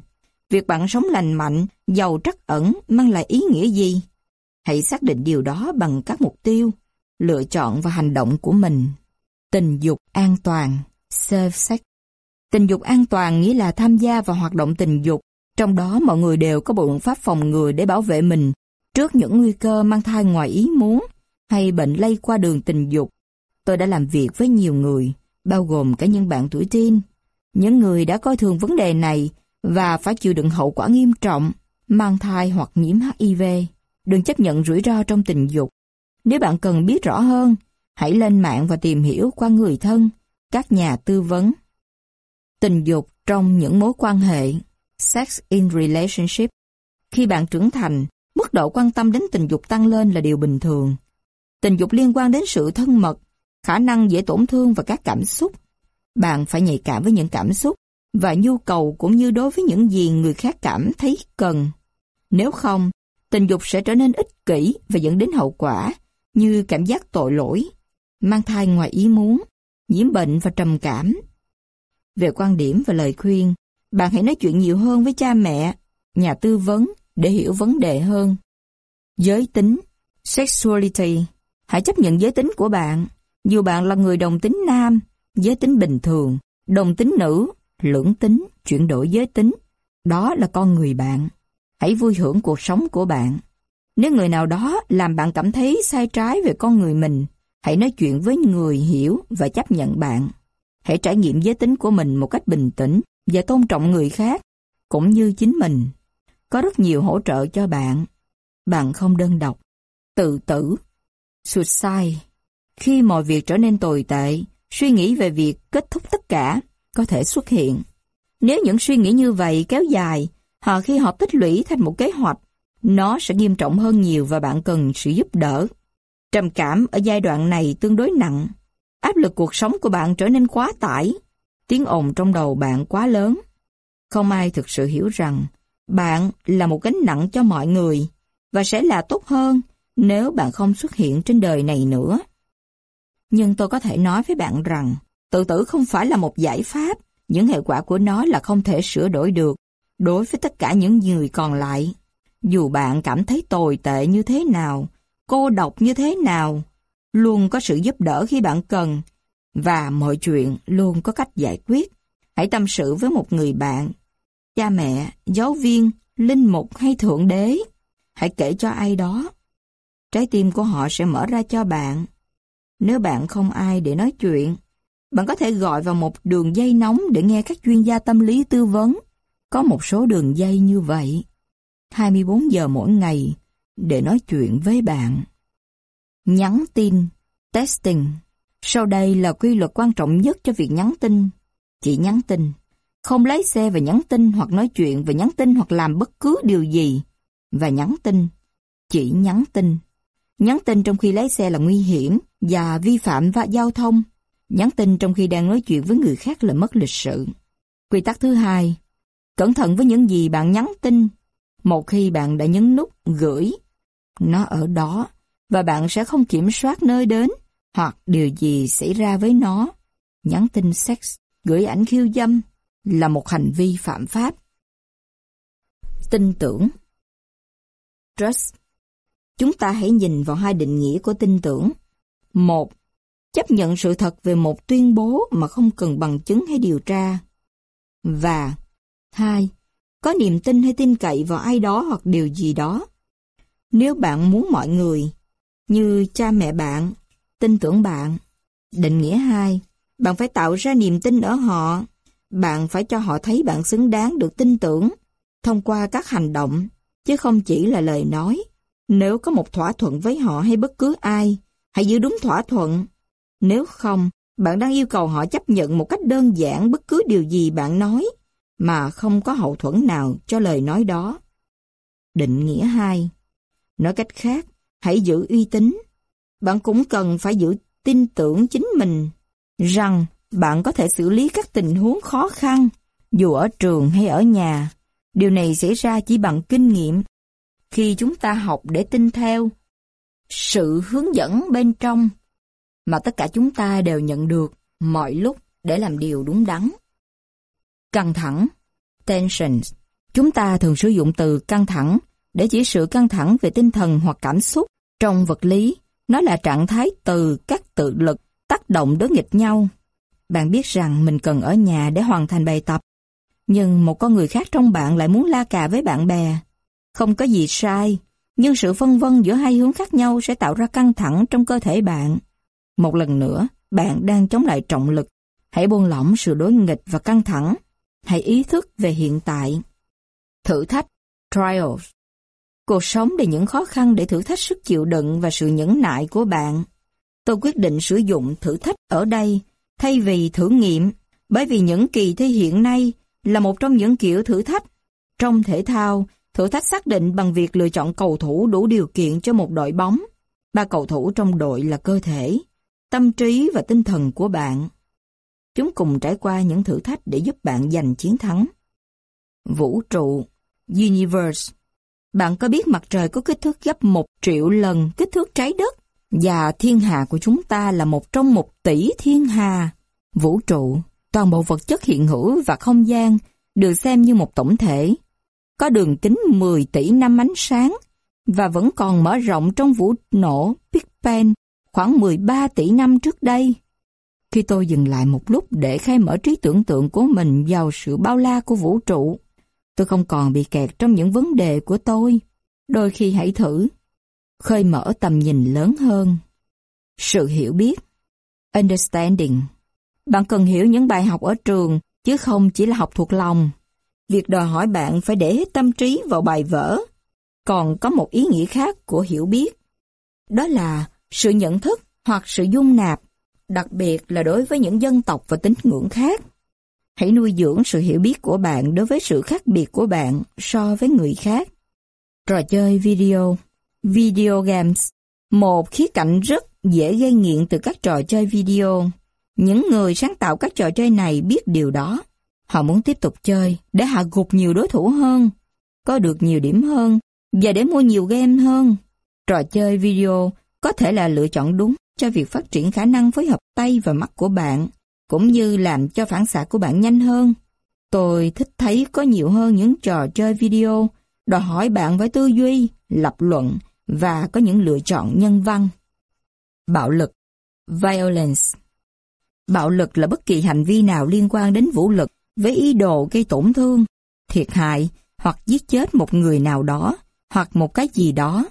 Speaker 1: Việc bạn sống lành mạnh, giàu trắc ẩn mang lại ý nghĩa gì? Hãy xác định điều đó bằng các mục tiêu, lựa chọn và hành động của mình. Tình dục an toàn, safe sex. Tình dục an toàn nghĩa là tham gia vào hoạt động tình dục, trong đó mọi người đều có bộ biện pháp phòng ngừa để bảo vệ mình trước những nguy cơ mang thai ngoài ý muốn hay bệnh lây qua đường tình dục. Tôi đã làm việc với nhiều người, bao gồm cả những bạn tuổi teen. Những người đã coi thường vấn đề này và phải chịu đựng hậu quả nghiêm trọng, mang thai hoặc nhiễm HIV. Đừng chấp nhận rủi ro trong tình dục. Nếu bạn cần biết rõ hơn, hãy lên mạng và tìm hiểu qua người thân, các nhà tư vấn. Tình dục trong những mối quan hệ Sex in Relationship Khi bạn trưởng thành, mức độ quan tâm đến tình dục tăng lên là điều bình thường. Tình dục liên quan đến sự thân mật, khả năng dễ tổn thương và các cảm xúc. Bạn phải nhạy cảm với những cảm xúc và nhu cầu cũng như đối với những gì người khác cảm thấy cần. Nếu không, tình dục sẽ trở nên ích kỷ và dẫn đến hậu quả như cảm giác tội lỗi, mang thai ngoài ý muốn, nhiễm bệnh và trầm cảm. Về quan điểm và lời khuyên, bạn hãy nói chuyện nhiều hơn với cha mẹ, nhà tư vấn để hiểu vấn đề hơn. Giới tính, sexuality, hãy chấp nhận giới tính của bạn, dù bạn là người đồng tính nam, giới tính bình thường, đồng tính nữ, lưỡng tính, chuyển đổi giới tính. Đó là con người bạn. Hãy vui hưởng cuộc sống của bạn. Nếu người nào đó làm bạn cảm thấy sai trái về con người mình, hãy nói chuyện với người hiểu và chấp nhận bạn. Hãy trải nghiệm giới tính của mình một cách bình tĩnh và tôn trọng người khác, cũng như chính mình. Có rất nhiều hỗ trợ cho bạn. Bạn không đơn độc. Tự tử. Suicide. Khi mọi việc trở nên tồi tệ, suy nghĩ về việc kết thúc tất cả có thể xuất hiện. Nếu những suy nghĩ như vậy kéo dài, hoặc khi họ tích lũy thành một kế hoạch, nó sẽ nghiêm trọng hơn nhiều và bạn cần sự giúp đỡ. Trầm cảm ở giai đoạn này tương đối nặng. Áp lực cuộc sống của bạn trở nên quá tải. Tiếng ồn trong đầu bạn quá lớn. Không ai thực sự hiểu rằng bạn là một gánh nặng cho mọi người và sẽ là tốt hơn nếu bạn không xuất hiện trên đời này nữa. Nhưng tôi có thể nói với bạn rằng tự tử không phải là một giải pháp, những hệ quả của nó là không thể sửa đổi được đối với tất cả những người còn lại. Dù bạn cảm thấy tồi tệ như thế nào, cô độc như thế nào, luôn có sự giúp đỡ khi bạn cần, và mọi chuyện luôn có cách giải quyết. Hãy tâm sự với một người bạn, cha mẹ, giáo viên, linh mục hay thượng đế. Hãy kể cho ai đó. Trái tim của họ sẽ mở ra cho bạn. Nếu bạn không ai để nói chuyện, bạn có thể gọi vào một đường dây nóng để nghe các chuyên gia tâm lý tư vấn. Có một số đường dây như vậy. 24 giờ mỗi ngày để nói chuyện với bạn. Nhắn tin, testing. Sau đây là quy luật quan trọng nhất cho việc nhắn tin. Chỉ nhắn tin. Không lấy xe và nhắn tin hoặc nói chuyện và nhắn tin hoặc làm bất cứ điều gì. Và nhắn tin. Chỉ nhắn tin. Nhắn tin trong khi lái xe là nguy hiểm và vi phạm và giao thông. Nhắn tin trong khi đang nói chuyện với người khác là mất lịch sự. Quy tắc thứ hai. Cẩn thận với những gì bạn nhắn tin. Một khi bạn đã nhấn nút gửi, nó ở đó và bạn sẽ không kiểm soát nơi đến hoặc điều gì xảy ra với nó. Nhắn tin sex, gửi ảnh khiêu dâm là một hành vi phạm pháp. Tin tưởng Trust Chúng ta hãy nhìn vào hai định nghĩa của tin tưởng. Một, chấp nhận sự thật về một tuyên bố mà không cần bằng chứng hay điều tra. Và hai, có niềm tin hay tin cậy vào ai đó hoặc điều gì đó. Nếu bạn muốn mọi người, như cha mẹ bạn, tin tưởng bạn. Định nghĩa hai, bạn phải tạo ra niềm tin ở họ. Bạn phải cho họ thấy bạn xứng đáng được tin tưởng thông qua các hành động, chứ không chỉ là lời nói. Nếu có một thỏa thuận với họ hay bất cứ ai, hãy giữ đúng thỏa thuận. Nếu không, bạn đang yêu cầu họ chấp nhận một cách đơn giản bất cứ điều gì bạn nói, mà không có hậu thuẫn nào cho lời nói đó. Định nghĩa 2 Nói cách khác, hãy giữ uy tín. Bạn cũng cần phải giữ tin tưởng chính mình rằng bạn có thể xử lý các tình huống khó khăn, dù ở trường hay ở nhà. Điều này xảy ra chỉ bằng kinh nghiệm. Khi chúng ta học để tin theo, sự hướng dẫn bên trong mà tất cả chúng ta đều nhận được mọi lúc để làm điều đúng đắn. Căng thẳng, tensions. Chúng ta thường sử dụng từ căng thẳng để chỉ sự căng thẳng về tinh thần hoặc cảm xúc. Trong vật lý, nó là trạng thái từ các tự lực tác động đối nghịch nhau. Bạn biết rằng mình cần ở nhà để hoàn thành bài tập, nhưng một con người khác trong bạn lại muốn la cà với bạn bè. Không có gì sai, nhưng sự phân vân giữa hai hướng khác nhau sẽ tạo ra căng thẳng trong cơ thể bạn. Một lần nữa, bạn đang chống lại trọng lực. Hãy buông lỏng sự đối nghịch và căng thẳng. Hãy ý thức về hiện tại. Thử thách, trials. Cuộc sống đầy những khó khăn để thử thách sức chịu đựng và sự nhẫn nại của bạn. Tôi quyết định sử dụng thử thách ở đây thay vì thử nghiệm, bởi vì những kỳ thi hiện nay là một trong những kiểu thử thách. Trong thể thao, thử thách xác định bằng việc lựa chọn cầu thủ đủ điều kiện cho một đội bóng. Ba cầu thủ trong đội là cơ thể, tâm trí và tinh thần của bạn. Chúng cùng trải qua những thử thách để giúp bạn giành chiến thắng. Vũ trụ, Universe. Bạn có biết mặt trời có kích thước gấp một triệu lần kích thước trái đất? Và thiên hà của chúng ta là một trong một tỷ thiên hà. Vũ trụ, toàn bộ vật chất hiện hữu và không gian được xem như một tổng thể. Có đường kính 10 tỷ năm ánh sáng và vẫn còn mở rộng trong vũ nổ Big Bang khoảng 13 tỷ năm trước đây. Khi tôi dừng lại một lúc để khai mở trí tưởng tượng của mình vào sự bao la của vũ trụ, tôi không còn bị kẹt trong những vấn đề của tôi. Đôi khi hãy thử, khơi mở tầm nhìn lớn hơn. Sự hiểu biết, understanding. Bạn cần hiểu những bài học ở trường, chứ không chỉ là học thuộc lòng. Việc đòi hỏi bạn phải để hết tâm trí vào bài vở. Còn có một ý nghĩa khác của hiểu biết. Đó là sự nhận thức hoặc sự dung nạp, đặc biệt là đối với những dân tộc và tín ngưỡng khác. Hãy nuôi dưỡng sự hiểu biết của bạn đối với sự khác biệt của bạn so với người khác. Trò chơi video Video games Một khía cạnh rất dễ gây nghiện từ các trò chơi video. Những người sáng tạo các trò chơi này biết điều đó. Họ muốn tiếp tục chơi để hạ gục nhiều đối thủ hơn, có được nhiều điểm hơn và để mua nhiều game hơn. Trò chơi video có thể là lựa chọn đúng cho việc phát triển khả năng phối hợp tay và mắt của bạn, cũng như làm cho phản xạ của bạn nhanh hơn. Tôi thích thấy có nhiều hơn những trò chơi video, đòi hỏi bạn phải tư duy, lập luận và có những lựa chọn nhân văn. Bạo lực Violence Bạo lực là bất kỳ hành vi nào liên quan đến vũ lực với ý đồ gây tổn thương, thiệt hại hoặc giết chết một người nào đó hoặc một cái gì đó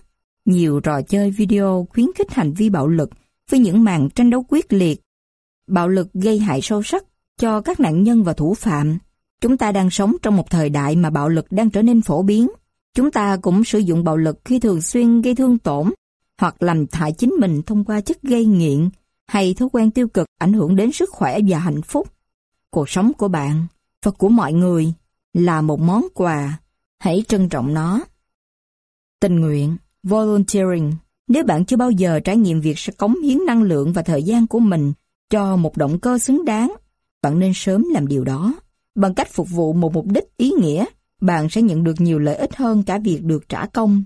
Speaker 1: nhiều trò chơi video khuyến khích hành vi bạo lực với những màn tranh đấu quyết liệt. Bạo lực gây hại sâu sắc cho các nạn nhân và thủ phạm. Chúng ta đang sống trong một thời đại mà bạo lực đang trở nên phổ biến. Chúng ta cũng sử dụng bạo lực khi thường xuyên gây thương tổn hoặc làm hại chính mình thông qua chất gây nghiện hay thói quen tiêu cực ảnh hưởng đến sức khỏe và hạnh phúc. Cuộc sống của bạn và của mọi người là một món quà. Hãy trân trọng nó. Tình nguyện Volunteering Nếu bạn chưa bao giờ trải nghiệm việc sẽ cống hiến năng lượng và thời gian của mình cho một động cơ xứng đáng, bạn nên sớm làm điều đó. Bằng cách phục vụ một mục đích ý nghĩa, bạn sẽ nhận được nhiều lợi ích hơn cả việc được trả công.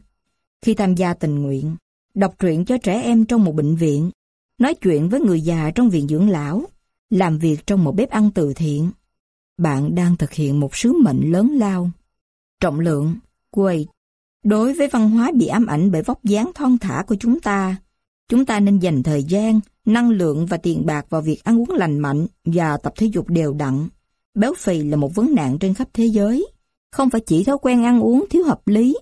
Speaker 1: Khi tham gia tình nguyện, đọc truyện cho trẻ em trong một bệnh viện, nói chuyện với người già trong viện dưỡng lão, làm việc trong một bếp ăn từ thiện, bạn đang thực hiện một sứ mệnh lớn lao. Trọng lượng, weight, Đối với văn hóa bị ám ảnh bởi vóc dáng thon thả của chúng ta, chúng ta nên dành thời gian, năng lượng và tiền bạc vào việc ăn uống lành mạnh và tập thể dục đều đặn. Béo phì là một vấn nạn trên khắp thế giới, không phải chỉ thói quen ăn uống thiếu hợp lý,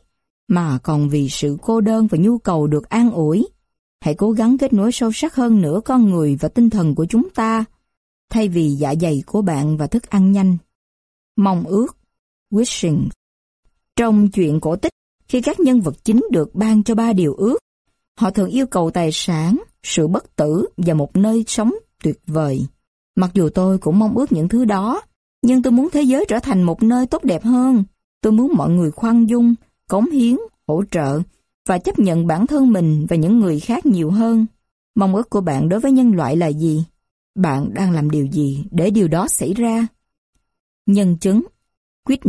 Speaker 1: mà còn vì sự cô đơn và nhu cầu được an ủi. Hãy cố gắng kết nối sâu sắc hơn nữa con người và tinh thần của chúng ta, thay vì dạ dày của bạn và thức ăn nhanh. Mong ước, wishing. Trong chuyện cổ tích khi các nhân vật chính được ban cho ba điều ước, họ thường yêu cầu tài sản, sự bất tử và một nơi sống tuyệt vời. Mặc dù tôi cũng mong ước những thứ đó, nhưng tôi muốn thế giới trở thành một nơi tốt đẹp hơn. Tôi muốn mọi người khoan dung, cống hiến, hỗ trợ và chấp nhận bản thân mình và những người khác nhiều hơn. Mong ước của bạn đối với nhân loại là gì? Bạn đang làm điều gì để điều đó xảy ra? Nhân chứng Quýt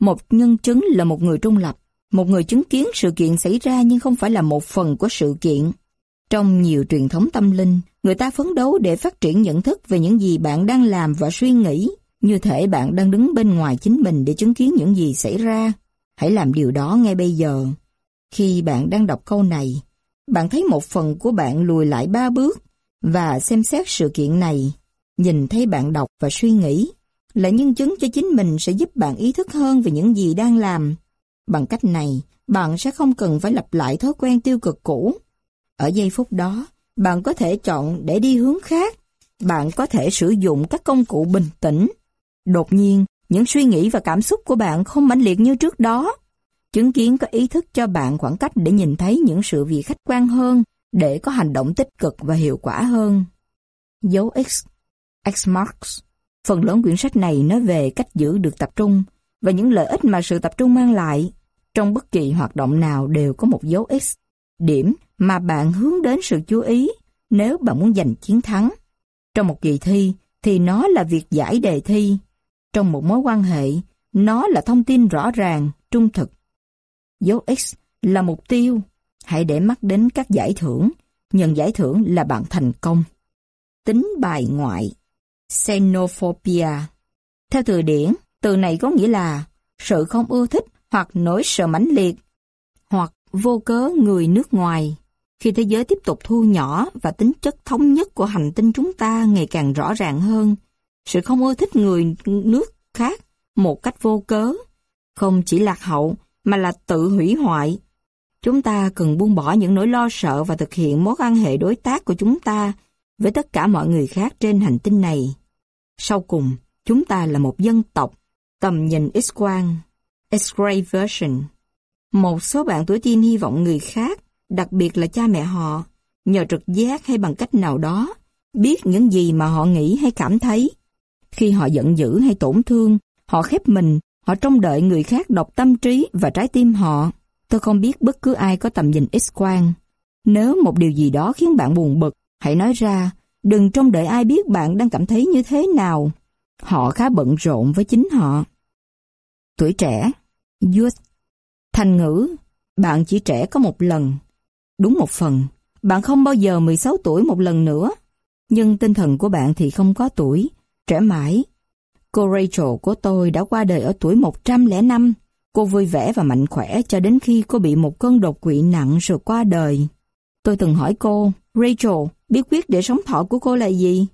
Speaker 1: Một nhân chứng là một người trung lập, một người chứng kiến sự kiện xảy ra nhưng không phải là một phần của sự kiện. Trong nhiều truyền thống tâm linh, người ta phấn đấu để phát triển nhận thức về những gì bạn đang làm và suy nghĩ, như thể bạn đang đứng bên ngoài chính mình để chứng kiến những gì xảy ra. Hãy làm điều đó ngay bây giờ. Khi bạn đang đọc câu này, bạn thấy một phần của bạn lùi lại ba bước và xem xét sự kiện này, nhìn thấy bạn đọc và suy nghĩ, là nhân chứng cho chính mình sẽ giúp bạn ý thức hơn về những gì đang làm. Bằng cách này, bạn sẽ không cần phải lặp lại thói quen tiêu cực cũ. Ở giây phút đó, bạn có thể chọn để đi hướng khác. Bạn có thể sử dụng các công cụ bình tĩnh. Đột nhiên, những suy nghĩ và cảm xúc của bạn không mãnh liệt như trước đó. Chứng kiến có ý thức cho bạn khoảng cách để nhìn thấy những sự việc khách quan hơn, để có hành động tích cực và hiệu quả hơn. Dấu X X marks Phần lớn quyển sách này nói về cách giữ được tập trung và những lợi ích mà sự tập trung mang lại. Trong bất kỳ hoạt động nào đều có một dấu X, điểm mà bạn hướng đến sự chú ý nếu bạn muốn giành chiến thắng. Trong một kỳ thi thì nó là việc giải đề thi. Trong một mối quan hệ, nó là thông tin rõ ràng, trung thực. Dấu X là mục tiêu. Hãy để mắt đến các giải thưởng. Nhận giải thưởng là bạn thành công. Tính bài ngoại Xenophobia Theo từ điển, từ này có nghĩa là sự không ưa thích hoặc nỗi sợ mãnh liệt, hoặc vô cớ người nước ngoài. Khi thế giới tiếp tục thu nhỏ và tính chất thống nhất của hành tinh chúng ta ngày càng rõ ràng hơn, sự không ưa thích người nước khác một cách vô cớ, không chỉ lạc hậu mà là tự hủy hoại. Chúng ta cần buông bỏ những nỗi lo sợ và thực hiện mối quan hệ đối tác của chúng ta với tất cả mọi người khác trên hành tinh này. Sau cùng, chúng ta là một dân tộc, tầm nhìn X-quang, X-ray version. Một số bạn tuổi teen hy vọng người khác, đặc biệt là cha mẹ họ, nhờ trực giác hay bằng cách nào đó, biết những gì mà họ nghĩ hay cảm thấy. Khi họ giận dữ hay tổn thương, họ khép mình, họ trông đợi người khác đọc tâm trí và trái tim họ. Tôi không biết bất cứ ai có tầm nhìn X-quang. Nếu một điều gì đó khiến bạn buồn bực, hãy nói ra, đừng trông đợi ai biết bạn đang cảm thấy như thế nào. Họ khá bận rộn với chính họ. Tuổi trẻ, youth, thành ngữ, bạn chỉ trẻ có một lần. Đúng một phần, bạn không bao giờ 16 tuổi một lần nữa. Nhưng tinh thần của bạn thì không có tuổi, trẻ mãi. Cô Rachel của tôi đã qua đời ở tuổi 105. Cô vui vẻ và mạnh khỏe cho đến khi cô bị một cơn đột quỵ nặng rồi qua đời. Tôi từng hỏi cô, Rachel, bí quyết để sống thọ của cô là gì?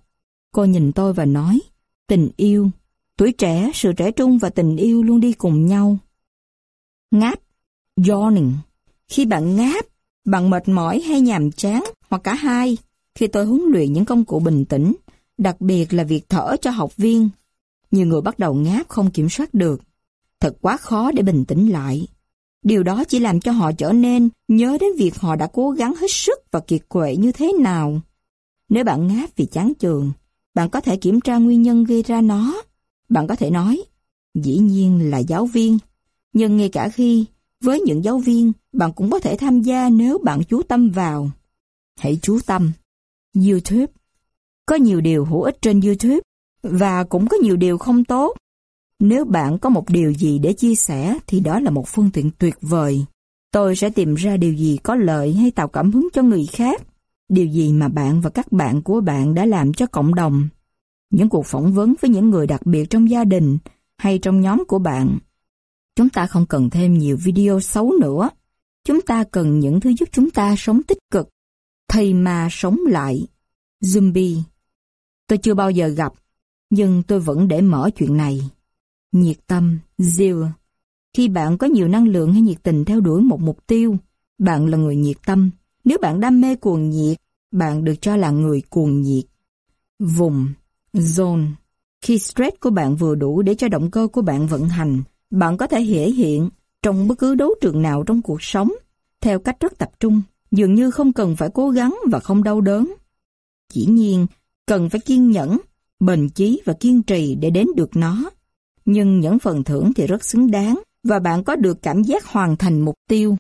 Speaker 1: Cô nhìn tôi và nói, tình yêu. Tuổi trẻ, sự trẻ trung và tình yêu luôn đi cùng nhau. Ngáp, yawning. Khi bạn ngáp, bạn mệt mỏi hay nhàm chán, hoặc cả hai. Khi tôi huấn luyện những công cụ bình tĩnh, đặc biệt là việc thở cho học viên, nhiều người bắt đầu ngáp không kiểm soát được. Thật quá khó để bình tĩnh lại. Điều đó chỉ làm cho họ trở nên nhớ đến việc họ đã cố gắng hết sức và kiệt quệ như thế nào. Nếu bạn ngáp vì chán trường, bạn có thể kiểm tra nguyên nhân gây ra nó. Bạn có thể nói, dĩ nhiên là giáo viên. Nhưng ngay cả khi, với những giáo viên, bạn cũng có thể tham gia nếu bạn chú tâm vào. Hãy chú tâm. YouTube Có nhiều điều hữu ích trên YouTube, và cũng có nhiều điều không tốt. Nếu bạn có một điều gì để chia sẻ thì đó là một phương tiện tuyệt vời. Tôi sẽ tìm ra điều gì có lợi hay tạo cảm hứng cho người khác. Điều gì mà bạn và các bạn của bạn đã làm cho cộng đồng. Những cuộc phỏng vấn với những người đặc biệt trong gia đình hay trong nhóm của bạn. Chúng ta không cần thêm nhiều video xấu nữa. Chúng ta cần những thứ giúp chúng ta sống tích cực. Thầy mà sống lại. Zombie. Tôi chưa bao giờ gặp, nhưng tôi vẫn để mở chuyện này. Nhiệt tâm, zeal. Khi bạn có nhiều năng lượng hay nhiệt tình theo đuổi một mục tiêu, bạn là người nhiệt tâm. Nếu bạn đam mê cuồng nhiệt, bạn được cho là người cuồng nhiệt. Vùng, zone. Khi stress của bạn vừa đủ để cho động cơ của bạn vận hành, bạn có thể thể hiện trong bất cứ đấu trường nào trong cuộc sống, theo cách rất tập trung, dường như không cần phải cố gắng và không đau đớn. Chỉ nhiên, cần phải kiên nhẫn, bền chí và kiên trì để đến được nó nhưng những phần thưởng thì rất xứng đáng và bạn có được cảm giác hoàn thành mục tiêu